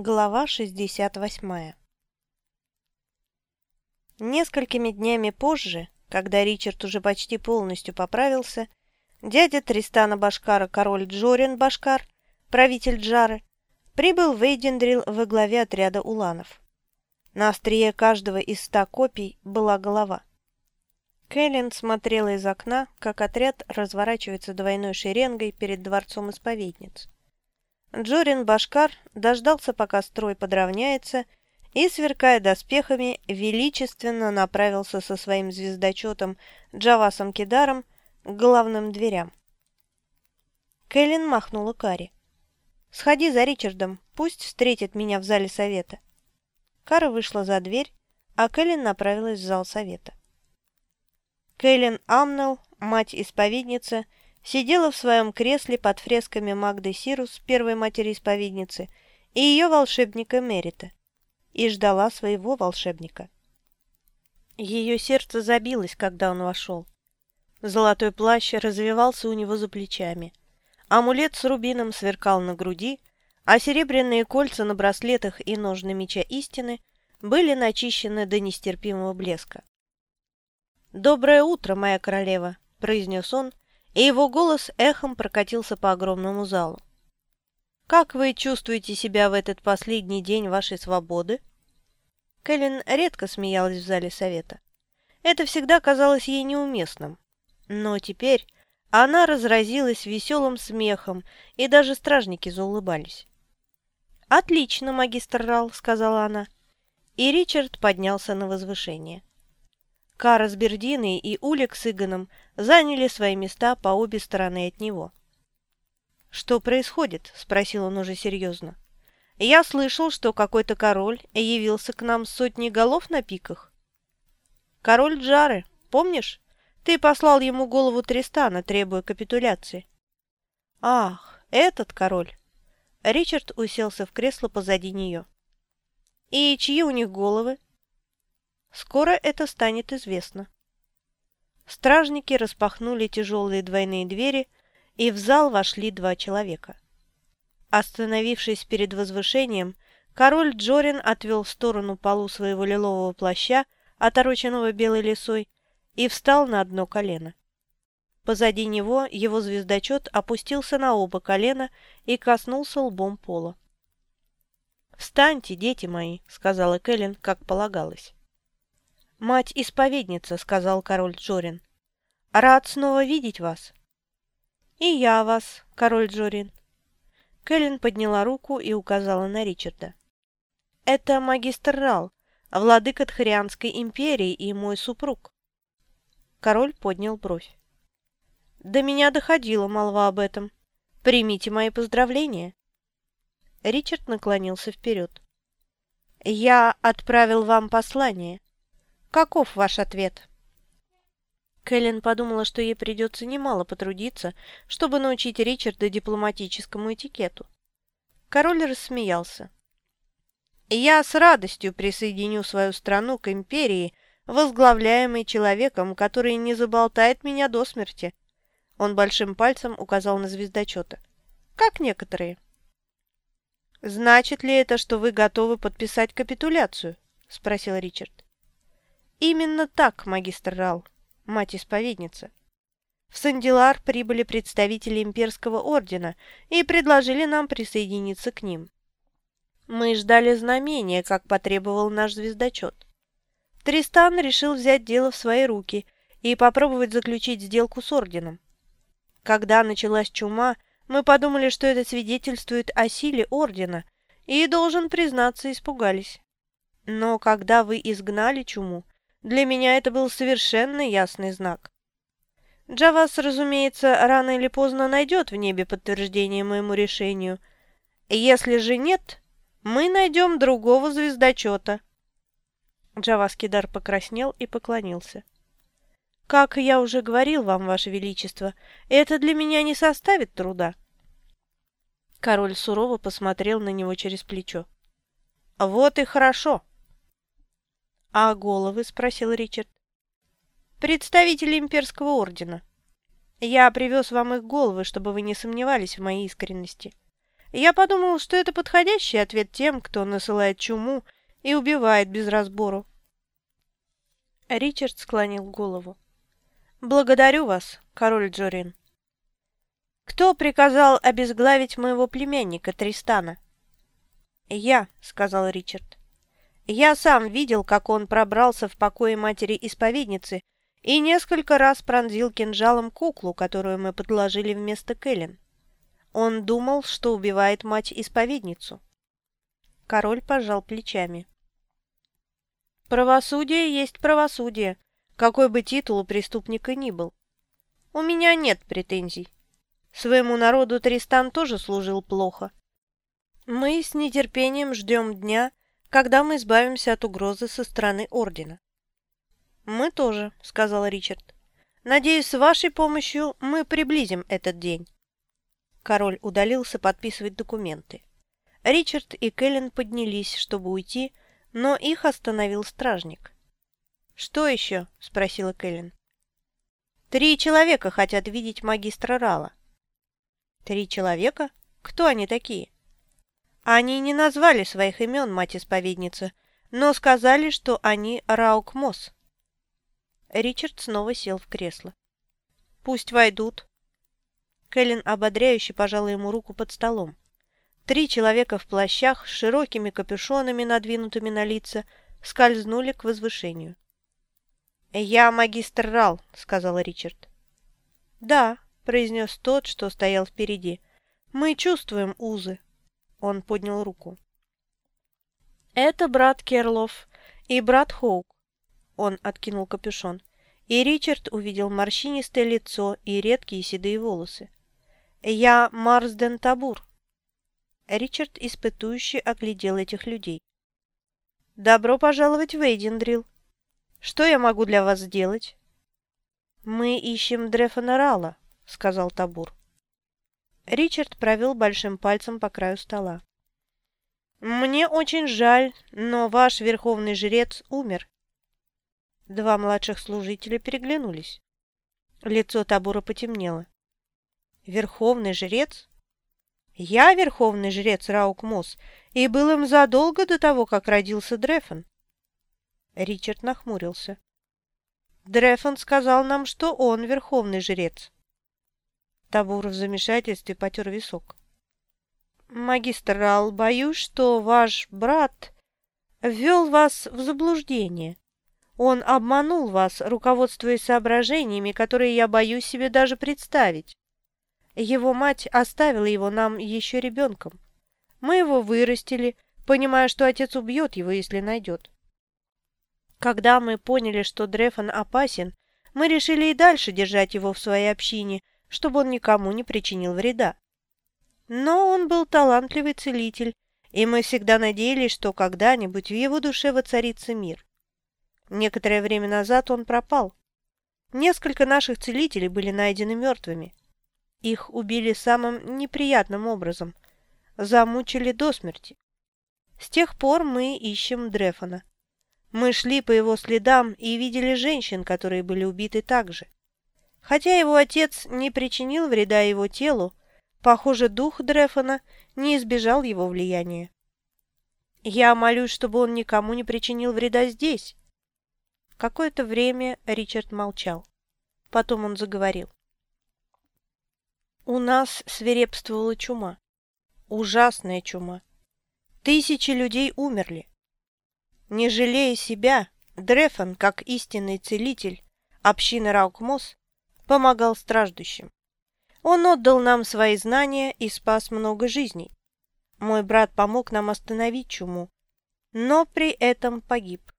Глава 68 Несколькими днями позже, когда Ричард уже почти полностью поправился, дядя Тристана Башкара, король Джорин Башкар, правитель Джары, прибыл в Эйдендрил во главе отряда уланов. На острие каждого из ста копий была голова. Кэлен смотрела из окна, как отряд разворачивается двойной шеренгой перед дворцом исповедниц. Джорин Башкар дождался, пока строй подравняется, и, сверкая доспехами, величественно направился со своим звездочетом Джавасом Кидаром к главным дверям. Кэлен махнула Кари. «Сходи за Ричардом, пусть встретит меня в зале совета». Кара вышла за дверь, а Кэлен направилась в зал совета. Кэлен Амнелл, мать-исповедница, сидела в своем кресле под фресками Магды Сирус, первой матери-исповедницы, и ее волшебника Мерита, и ждала своего волшебника. Ее сердце забилось, когда он вошел. Золотой плащ развивался у него за плечами. Амулет с рубином сверкал на груди, а серебряные кольца на браслетах и ножны меча истины были начищены до нестерпимого блеска. «Доброе утро, моя королева!» – произнес он, и его голос эхом прокатился по огромному залу. «Как вы чувствуете себя в этот последний день вашей свободы?» Кэлен редко смеялась в зале совета. Это всегда казалось ей неуместным. Но теперь она разразилась веселым смехом, и даже стражники заулыбались. «Отлично, магистр Рал», — сказала она. И Ричард поднялся на возвышение. Кара с Бердиной и Улик с Игоном заняли свои места по обе стороны от него. «Что происходит?» – спросил он уже серьезно. «Я слышал, что какой-то король явился к нам с сотней голов на пиках». «Король Джары, помнишь? Ты послал ему голову Тристана, требуя капитуляции». «Ах, этот король!» Ричард уселся в кресло позади нее. «И чьи у них головы?» Скоро это станет известно. Стражники распахнули тяжелые двойные двери, и в зал вошли два человека. Остановившись перед возвышением, король Джорин отвел в сторону полу своего лилового плаща, отороченного белой лисой, и встал на одно колено. Позади него его звездочет опустился на оба колена и коснулся лбом пола. «Встаньте, дети мои», — сказала Кэлен, как полагалось. «Мать-исповедница», — сказал король Джорин. «Рад снова видеть вас». «И я вас, король Джорин». Кэлен подняла руку и указала на Ричарда. «Это магистр Рал, владыка Тхарианской империи и мой супруг». Король поднял бровь. «До меня доходила молва об этом. Примите мои поздравления». Ричард наклонился вперед. «Я отправил вам послание. Каков ваш ответ?» Кэлен подумала, что ей придется немало потрудиться, чтобы научить Ричарда дипломатическому этикету. Король рассмеялся. «Я с радостью присоединю свою страну к империи, возглавляемой человеком, который не заболтает меня до смерти». Он большим пальцем указал на звездочета. «Как некоторые». «Значит ли это, что вы готовы подписать капитуляцию?» – спросил Ричард. Именно так, магистр Рал, мать-исповедница. В Сандилар прибыли представители имперского ордена и предложили нам присоединиться к ним. Мы ждали знамения, как потребовал наш звездочет. Тристан решил взять дело в свои руки и попробовать заключить сделку с орденом. Когда началась чума, мы подумали, что это свидетельствует о силе ордена, и, должен признаться, испугались. Но когда вы изгнали чуму, для меня это был совершенно ясный знак. Джавас, разумеется, рано или поздно найдет в небе подтверждение моему решению. Если же нет, мы найдем другого звездочета. Джавас Кидар покраснел и поклонился. «Как я уже говорил вам, Ваше Величество, это для меня не составит труда». Король сурово посмотрел на него через плечо. «Вот и хорошо. «А головы?» – спросил Ричард. «Представители имперского ордена. Я привез вам их головы, чтобы вы не сомневались в моей искренности. Я подумал, что это подходящий ответ тем, кто насылает чуму и убивает без разбору. Ричард склонил голову. «Благодарю вас, король Джорин». «Кто приказал обезглавить моего племянника Тристана?» «Я», — сказал Ричард. «Я сам видел, как он пробрался в покое матери-исповедницы и несколько раз пронзил кинжалом куклу, которую мы подложили вместо Кэлен. Он думал, что убивает мать-исповедницу». Король пожал плечами. «Правосудие есть правосудие, какой бы титул у преступника ни был. У меня нет претензий. Своему народу Тристан тоже служил плохо. Мы с нетерпением ждем дня, когда мы избавимся от угрозы со стороны Ордена. «Мы тоже», — сказал Ричард. «Надеюсь, с вашей помощью мы приблизим этот день». Король удалился подписывать документы. Ричард и Кэлен поднялись, чтобы уйти, но их остановил стражник. «Что еще?» — спросила Кэлен. «Три человека хотят видеть магистра Рала». «Три человека? Кто они такие?» Они не назвали своих имен, мать-исповедница, но сказали, что они Раук Мосс. Ричард снова сел в кресло. «Пусть войдут». Кэлен ободряюще пожала ему руку под столом. Три человека в плащах с широкими капюшонами, надвинутыми на лица, скользнули к возвышению. «Я магистр Рал», — сказал Ричард. «Да», — произнес тот, что стоял впереди. «Мы чувствуем узы». Он поднял руку. «Это брат Керлов и брат Хоук». Он откинул капюшон, и Ричард увидел морщинистое лицо и редкие седые волосы. «Я Марсден Табур». Ричард испытующе оглядел этих людей. «Добро пожаловать в Эйдендрил. Что я могу для вас сделать?» «Мы ищем Дрефона Рала», — сказал Табур. Ричард провел большим пальцем по краю стола. «Мне очень жаль, но ваш верховный жрец умер». Два младших служителя переглянулись. Лицо Табура потемнело. «Верховный жрец?» «Я верховный жрец Раук Мосс, и был им задолго до того, как родился Дрефон». Ричард нахмурился. «Дрефон сказал нам, что он верховный жрец». Табур в замешательстве потер висок. «Магистр Рал, боюсь, что ваш брат ввел вас в заблуждение. Он обманул вас, руководствуясь соображениями, которые я боюсь себе даже представить. Его мать оставила его нам еще ребенком. Мы его вырастили, понимая, что отец убьет его, если найдет. Когда мы поняли, что Дрефон опасен, мы решили и дальше держать его в своей общине – чтобы он никому не причинил вреда. Но он был талантливый целитель, и мы всегда надеялись, что когда-нибудь в его душе воцарится мир. Некоторое время назад он пропал. Несколько наших целителей были найдены мертвыми. Их убили самым неприятным образом. Замучили до смерти. С тех пор мы ищем Дрефона. Мы шли по его следам и видели женщин, которые были убиты также. Хотя его отец не причинил вреда его телу, похоже, дух Дрефона не избежал его влияния. Я молюсь, чтобы он никому не причинил вреда здесь. Какое-то время Ричард молчал. Потом он заговорил. У нас свирепствовала чума. Ужасная чума. Тысячи людей умерли. Не жалея себя, Дрефон, как истинный целитель общины Раукмос, помогал страждущим. Он отдал нам свои знания и спас много жизней. Мой брат помог нам остановить чуму, но при этом погиб.